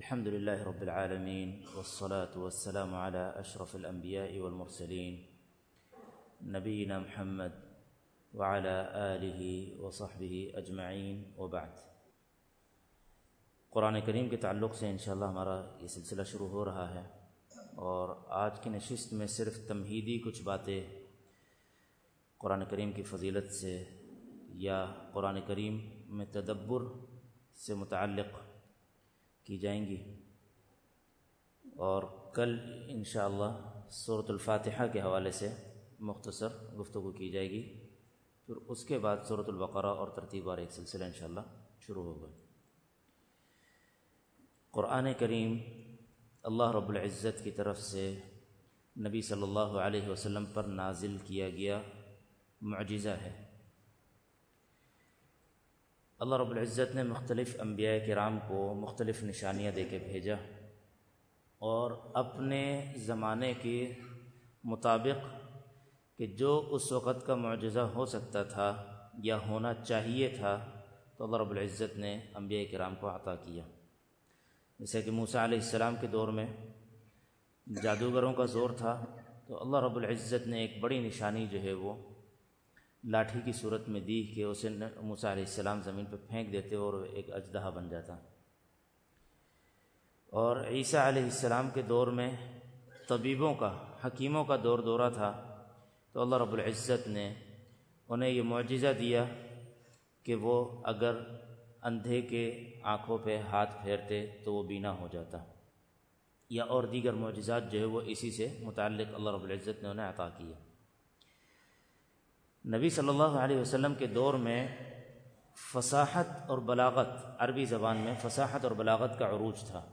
الحمد لله رب العالمين والصلاة والسلام على أشرف الأنبياء والمرسلين نبينا محمد وعلى آله وصحبه أجمعين وبعد. قرآن کریم کے تعلق سے انشاءاللہ ہمارا یہ سلسلہ شروع ہو رہا ہے اور آج کی نشست میں صرف تمہیدی کچھ باتیں قرآن کریم کی فضیلت سے یا قرآن کریم میں تدبر سے متعلق کی جائیں گی۔ اور کل انشاءاللہ صورت الفاتحہ کے حوالے سے مختصر گفتگو کی جائے گی۔ پھر اس کے بعد صورت البقرہ اور ترتیب اور ایک سلسلہ انشاءاللہ شروع ہوگا۔ قرآن کریم اللہ رب العزت کی طرف سے نبی صلی اللہ علیہ وسلم پر نازل کیا گیا معجزہ ہے۔ اللہ رب العزت نے مختلف انبیاء کرام کو مختلف نشانیاں دے کے بھیجا اور اپنے زمانے کے مطابق کہ جو اس وقت کا معجزہ ہو سکتا تھا یا ہونا چاہیے تھا، تو اللہ رب العزت نے انبیاء کرام کو عطا کیا۔ جیسے کہ موسیٰ علیہ السلام کے دور میں جادوگروں کا زور تھا، تو اللہ رب العزت نے ایک بڑی نشانی جو ہے وہ لاٹھی کی صورت میں دی کہ اسے موسیٰ علیہ السلام زمین پہ پھینک دیتے اور ایک اجدہا بن جاتا۔ اور عیسیٰ علیہ السلام کے دور میں طبیبوں کا، حکیموں کا دور دورہ تھا۔ تو اللہ رب العزت نے انہیں یہ معجزہ دیا کہ وہ اگر اندھے کے آنکھوں پہ ہاتھ پھیرتے تو وہ بینا ہو جاتا۔ یا اور دیگر معجزات جو ہے وہ اسی سے متعلق اللہ رب العزت نے انہیں عطا کیا نبی صلی اللہ علیہ وسلم کے دور میں فصاحت اور بلاغت، عربی زبان میں فصاحت اور بلاغت کا عروج تھا۔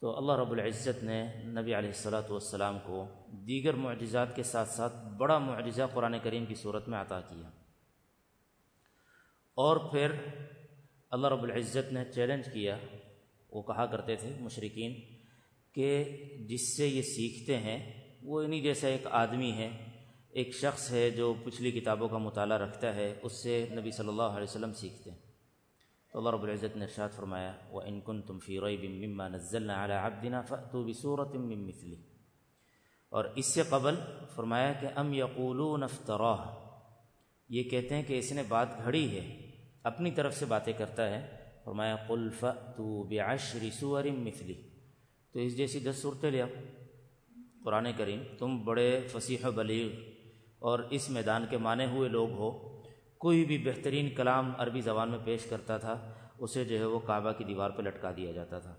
تو اللہ رب العزت نے نبی علیہ السلاۃ والسلام کو دیگر معجزات کے ساتھ ساتھ بڑا معجزہ قرآن کریم کی صورت میں عطا کیا۔ اور پھر اللہ رب العزت نے چیلنج کیا۔ وہ کہا کرتے تھے مشرقین کہ جس سے یہ سیکھتے ہیں، وہ انہی جیسا ایک آدمی ہے ایک شخص ہے جو پچھلی کتابوں کا مطالعہ رکھتا ہے، اس سے نبی صلی اللہ علیہ وسلم سیکھتے ہیں۔ تو اللہ رب العزت نے ارشاد فرمایا وہ ان کن تم فیروئی بم مما نزل علیہ فتو بصورت مثلی اور اس سے قبل فرمایا کہ ام یقولون افتراہ یہ کہتے ہیں کہ اس نے بات گھڑی ہے، اپنی طرف سے باتیں کرتا ہے۔ فرمایا، قل فتو بعشر سور مثلی تو اس جیسی دس صورتیں لیا قرآن کریم، تم بڑے فصیح و بلیغ اور اس میدان کے مانے ہوئے لوگ ہو، کوئی بھی بہترین کلام عربی زبان میں پیش کرتا تھا، اسے جو ہے وہ کعبہ کی دیوار پہ لٹکا دیا جاتا تھا،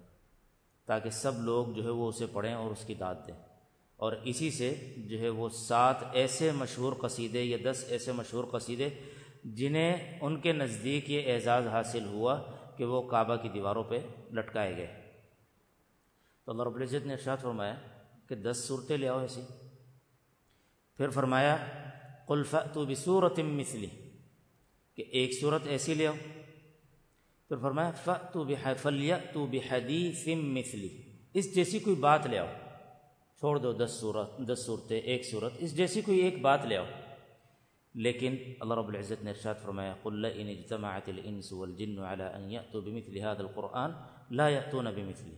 تاکہ سب لوگ جو ہے وہ اسے پڑھیں اور اس کی داد دیں۔ اور اسی سے جو ہے وہ سات ایسے مشہور قصیدے یا دس ایسے مشہور قصیدے جنہیں ان کے نزدیک یہ اعزاز حاصل ہوا کہ وہ کعبہ کی دیواروں پہ لٹکائے گئے۔ تو اللہ رب العزت نے ارشاد فرمایا کہ دس صورتیں لے آؤ ایسی۔ پھر فرمایا قلف تو بصورت مثلی کہ ایک صورت ایسی لے آؤ پھر فرمایا ف تو فلیہ تو بحدیث مثلی اس جیسی کوئی بات لے آؤ چھوڑ دو دس صورت دس صورتیں ایک صورت اس جیسی کوئی ایک بات لے آؤ لیکن اللہ رب العزت نے ارشاد فرمایا قل ان اجتماعت الانس والجن على ان ياتوا بمثل هذا القرآن لا ياتون بمثله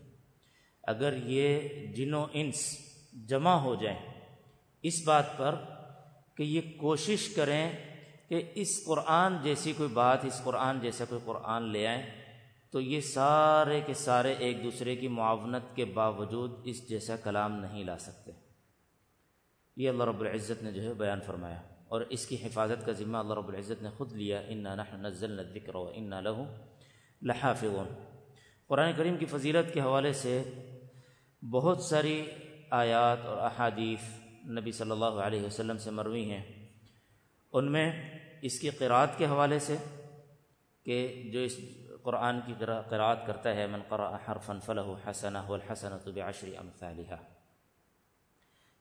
اگر یہ جن و انس جمع ہو جائیں اس بات پر کہ یہ کوشش کریں کہ اس قرآن جیسی کوئی بات، اس قرآن جیسا کوئی قرآن لے آئیں، تو یہ سارے کے سارے ایک دوسرے کی معاونت کے باوجود اس جیسا کلام نہیں لا سکتے۔ یہ اللہ رب العزت نے جو ہے بیان فرمایا، اور اس کی حفاظت کا ذمہ اللہ رب العزت نے خود لیا۔ انا نحن نزلنا الذکر و انا له لحافظون۔ قرآن کریم کی فضیلت کے حوالے سے بہت ساری آیات اور احادیث نبی صلی اللہ علیہ وسلم سے مروی ہیں، ان میں اس کی قرآت کے حوالے سے کہ جو اس قرآن کی قرآت کرتا ہے، من قرأ حرفا فلہ حسنہ والحسنۃ بعشر امثالها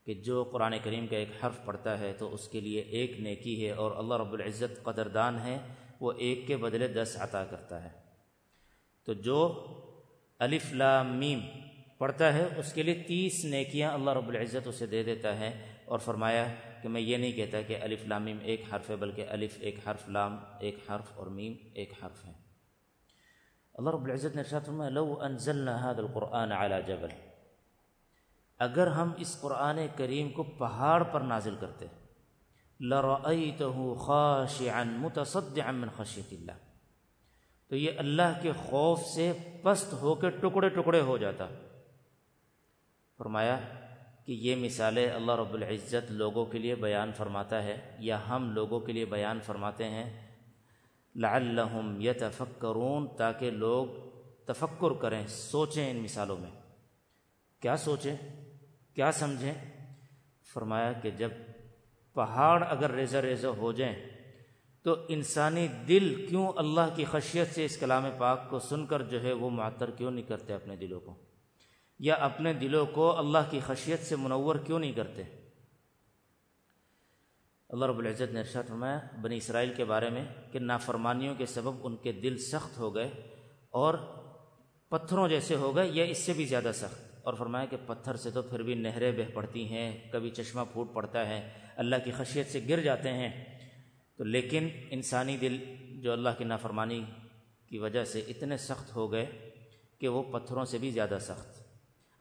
کہ جو قرآن کریم کا ایک حرف پڑھتا ہے تو اس کے لیے ایک نیکی ہے اور اللہ رب العزت قدردان ہے، وہ ایک کے بدلے دس عطا کرتا ہے۔ تو جو الف لام میم پڑھتا ہے، اس کے لیے تیس نیکیاں اللہ رب العزت اسے دے دیتا ہے۔ اور فرمایا کہ میں یہ نہیں کہتا کہ الف لام میم ایک حرف ہے، بلکہ الف ایک حرف، لام ایک حرف اور میم ایک حرف ہے۔ اللہ رب العزت نے ارشاد فرمایا، لو انزلنا هذا القرآن على جبل۔ اگر ہم اس قرآن کریم کو پہاڑ پر نازل کرتے لرأيته خاشعا متصدعا من خشیت اللہ۔ تو یہ اللہ کے خوف سے پست ہو کے ٹکڑے ٹکڑے ہو جاتا۔ فرمایا کہ یہ مثالیں اللہ رب العزت لوگوں کے لیے بیان فرماتا ہے یا ہم لوگوں کے لیے بیان فرماتے ہیں، لعلہم یتفکرون، تاکہ لوگ تفکر کریں، سوچیں ان مثالوں میں۔ کیا سوچیں؟ کیا سمجھیں؟ فرمایا کہ جب پہاڑ اگر ریزہ ریزہ ہو جائیں، تو انسانی دل کیوں اللہ کی خشیت سے اس کلام پاک کو سن کر جو ہے وہ معطر کیوں نہیں کرتے اپنے دلوں کو؟ یا اپنے دلوں کو اللہ کی خشیت سے منور کیوں نہیں کرتے؟ اللہ رب العزت نے ارشاد فرمایا، بنی اسرائیل کے بارے میں کہ نافرمانیوں کے سبب ان کے دل سخت ہو گئے اور پتھروں جیسے ہو گئے، یا اس سے بھی زیادہ سخت۔ اور فرمایا کہ پتھر سے تو پھر بھی نہریں بہ پڑتی ہیں، کبھی چشمہ پھوٹ پڑتا ہے، اللہ کی خشیت سے گر جاتے ہیں۔ تو لیکن انسانی دل جو اللہ کی نافرمانی کی وجہ سے اتنے سخت ہو گئے کہ وہ پتھروں سے بھی زیادہ سخت۔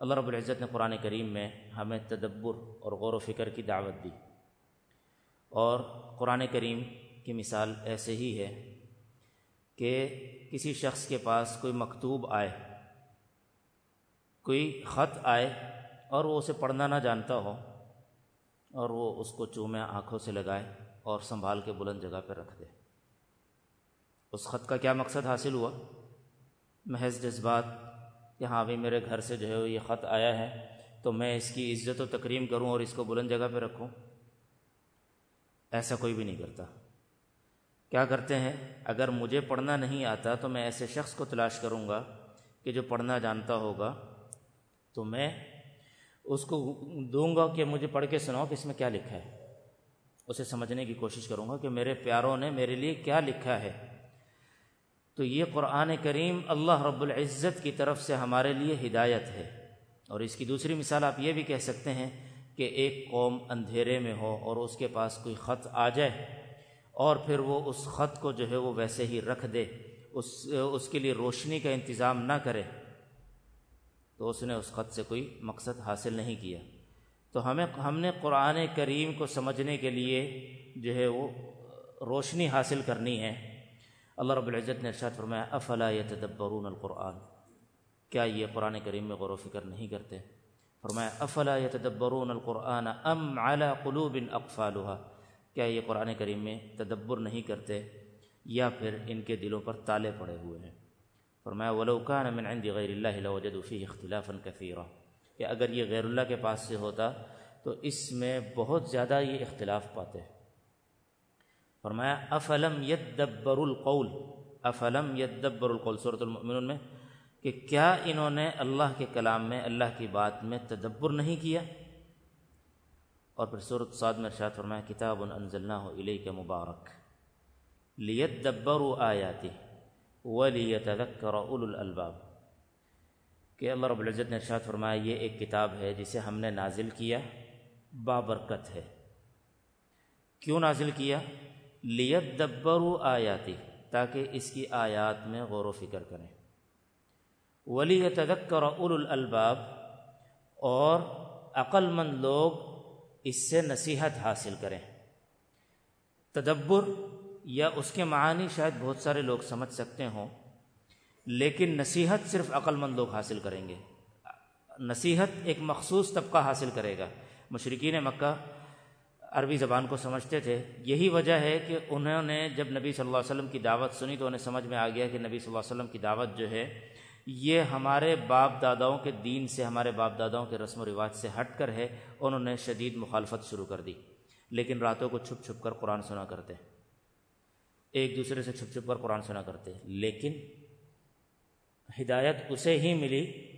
اللہ رب العزت نے قرآن کریم میں ہمیں تدبر اور غور و فکر کی دعوت دی۔ اور قرآن کریم کی مثال ایسے ہی ہے کہ کسی شخص کے پاس کوئی مکتوب آئے، کوئی خط آئے اور وہ اسے پڑھنا نہ جانتا ہو اور وہ اس کو چومے، آنکھوں سے لگائے اور سنبھال کے بلند جگہ پہ رکھ دے۔ اس خط کا کیا مقصد حاصل ہوا؟ محض جذبات کہ ہاں بھائی میرے گھر سے جو ہے یہ خط آیا ہے، تو میں اس کی عزت و تکریم کروں اور اس کو بلند جگہ پہ رکھوں۔ ایسا کوئی بھی نہیں کرتا۔ کیا کرتے ہیں؟ اگر مجھے پڑھنا نہیں آتا تو میں ایسے شخص کو تلاش کروں گا کہ جو پڑھنا جانتا ہوگا۔ تو میں اس کو دوں گا کہ مجھے پڑھ کے سناؤ کہ اس میں کیا لکھا ہے۔ اسے سمجھنے کی کوشش کروں گا کہ میرے پیاروں نے میرے لیے کیا لکھا ہے۔ تو یہ قرآن کریم اللہ رب العزت کی طرف سے ہمارے لیے ہدایت ہے۔ اور اس کی دوسری مثال آپ یہ بھی کہہ سکتے ہیں کہ ایک قوم اندھیرے میں ہو اور اس کے پاس کوئی خط آ جائے اور پھر وہ اس خط کو جو ہے وہ ویسے ہی رکھ دے، اس اس کے لیے روشنی کا انتظام نہ کرے، تو اس نے اس خط سے کوئی مقصد حاصل نہیں کیا۔ تو ہمیں، ہم نے قرآن کریم کو سمجھنے کے لیے جو ہے وہ روشنی حاصل کرنی ہے۔ اللہ رب العزت نے ارشاد فرمایا، افلا یتدبرون القرآن؟ کیا یہ قرآن کریم میں غور و فکر نہیں کرتے؟ فرمایا، افلا یتدبرون القرآن ام على قلوب اقفالها کیا یہ قرآن کریم میں تدبر نہیں کرتے یا پھر ان کے دلوں پر تالے پڑے ہوئے ہیں؟ فرمایا، ولو كان من عند غیر اللہ لوجدوا فيه اختلافا كثيرا کہ اگر یہ غیر اللہ کے پاس سے ہوتا تو اس میں بہت زیادہ یہ اختلاف پاتے فرمایا، افلم یدبر القول، افلم یدبر القول صورت المؤمنون میں، کہ کیا انہوں نے اللہ کے کلام میں، اللہ کی بات میں تدبر نہیں کیا؟ اور پھر صورت صاد میں ارشاد فرمایا، کتاب انزلناہ الیک مبارک لیدبروا آیاتی ولیتذکر اولو الالباب. کہ اللہ رب العزت نے ارشاد فرمایا، یہ ایک کتاب ہے جسے ہم نے نازل کیا، بابرکت ہے. کیوں نازل کیا؟ لیت دبرو آیاتی تاکہ اس کی آیات میں غور و فکر کریں۔ ولی تدکر اول الالباب اور عقل مند لوگ اس سے نصیحت حاصل کریں۔ تدبر یا اس کے معانی شاید بہت سارے لوگ سمجھ سکتے ہوں، لیکن نصیحت صرف عقل مند لوگ حاصل کریں گے۔ نصیحت ایک مخصوص طبقہ حاصل کرے گا مشرقین مکہ عربی زبان کو سمجھتے تھے۔ یہی وجہ ہے کہ انہوں نے جب نبی صلی اللہ علیہ وسلم کی دعوت سنی تو انہیں سمجھ میں آ گیا کہ نبی صلی اللہ علیہ وسلم کی دعوت جو ہے، یہ ہمارے باپ داداؤں کے دین سے، ہمارے باپ داداؤں کے رسم و رواج سے ہٹ کر ہے۔ انہوں نے شدید مخالفت شروع کر دی۔ لیکن راتوں کو چھپ چھپ کر قرآن سنا کرتے۔ ایک دوسرے سے چھپ چھپ کر قرآن سنا کرتے۔ لیکن ہدایت اسے ہی ملی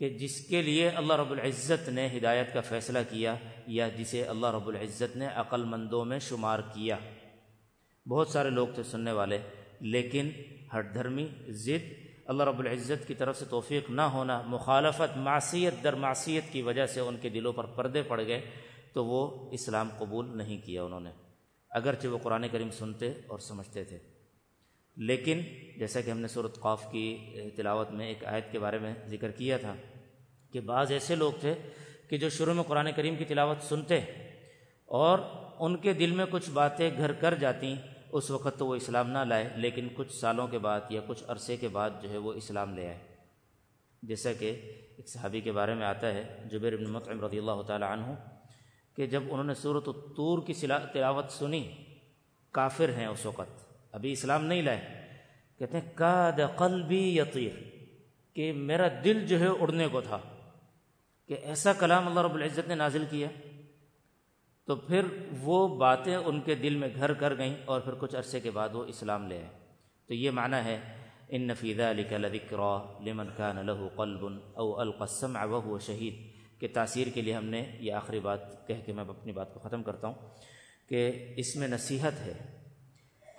کہ جس کے لیے اللہ رب العزت نے ہدایت کا فیصلہ کیا یا جسے اللہ رب العزت نے عقل مندوں میں شمار کیا۔ بہت سارے لوگ تھے سننے والے، لیکن ہر دھرمی ضد اللہ رب العزت کی طرف سے توفیق نہ ہونا، مخالفت، معصیت، در معصیت کی وجہ سے ان کے دلوں پر پردے پڑ گئے، تو وہ اسلام قبول نہیں کیا انہوں نے۔ اگرچہ وہ قرآن کریم سنتے اور سمجھتے تھے۔ لیکن جیسا کہ ہم نے صورت قوف کی تلاوت میں ایک آیت کے بارے میں ذکر کیا تھا کہ بعض ایسے لوگ تھے کہ جو شروع میں قرآن کریم کی تلاوت سنتے اور ان کے دل میں کچھ باتیں گھر کر جاتیں اس وقت تو وہ اسلام نہ لائے، لیکن کچھ سالوں کے بعد یا کچھ عرصے کے بعد جو ہے وہ اسلام لے آئے۔ جیسا کہ ایک صحابی کے بارے میں آتا ہے، جبیر بن مطعم رضی اللہ تعالی عنہ، کہ جب انہوں نے صورت الطور کی تلاوت سنی، کافر ہیں اس وقت۔ ابھی اسلام نہیں لائے، کہتے ہیں، کاد قلبی یطیر کہ میرا دل جو ہے اڑنے کو تھا۔ کہ ایسا کلام اللہ رب العزت نے نازل کیا۔ تو پھر وہ باتیں ان کے دل میں گھر کر گئیں اور پھر کچھ عرصے کے بعد وہ اسلام لے آئے۔ تو یہ معنی ہے، ان نفیدہ علی لذکرا لمن کان له قلب او القسم وهو شہید کہ تاثیر کے لیے ہم نے یہ آخری بات کہہ کے میں اپنی بات کو ختم کرتا ہوں، کہ اس میں نصیحت ہے۔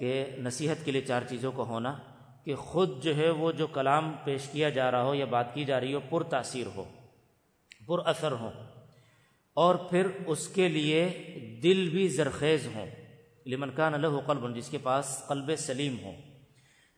کہ نصیحت کے لیے چار چیزوں کو ہونا کہ خود جو ہے وہ جو کلام پیش کیا جا رہا ہو یا بات کی جا رہی ہو پر تاثیر ہو، پر اثر ہو اور پھر اس کے لیے دل بھی زرخیز ہوں، لمن کان الہ قلب، جس کے پاس قلب سلیم ہو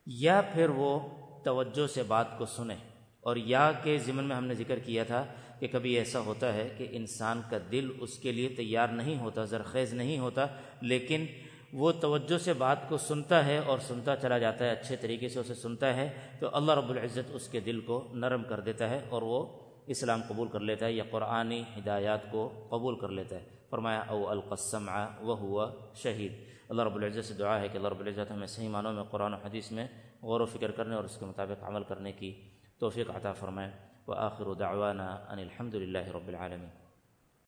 یا پھر وہ توجہ سے بات کو سنیں۔ اور یا کے ضمن میں ہم نے ذکر کیا تھا کہ کبھی ایسا ہوتا ہے کہ انسان کا دل اس کے لیے تیار نہیں ہوتا، زرخیز نہیں ہوتا، لیکن وہ توجہ سے بات کو سنتا ہے اور سنتا چلا جاتا ہے، اچھے طریقے سے اسے سنتا ہے، تو اللہ رب العزت اس کے دل کو نرم کر دیتا ہے اور وہ اسلام قبول کر لیتا ہے یا قرآنی ہدایات کو قبول کر لیتا ہے۔ فرمایا، او القسم وہ ہوا شہید۔ اللہ رب العزت سے دعا ہے کہ اللہ رب العزت ہمیں صحیح معنوں میں قرآن و حدیث میں غور و فکر کرنے اور اس کے مطابق عمل کرنے کی توفیق عطا فرمائے۔ وہ آخر دعوانا ان الحمد للہ رب العالمین۔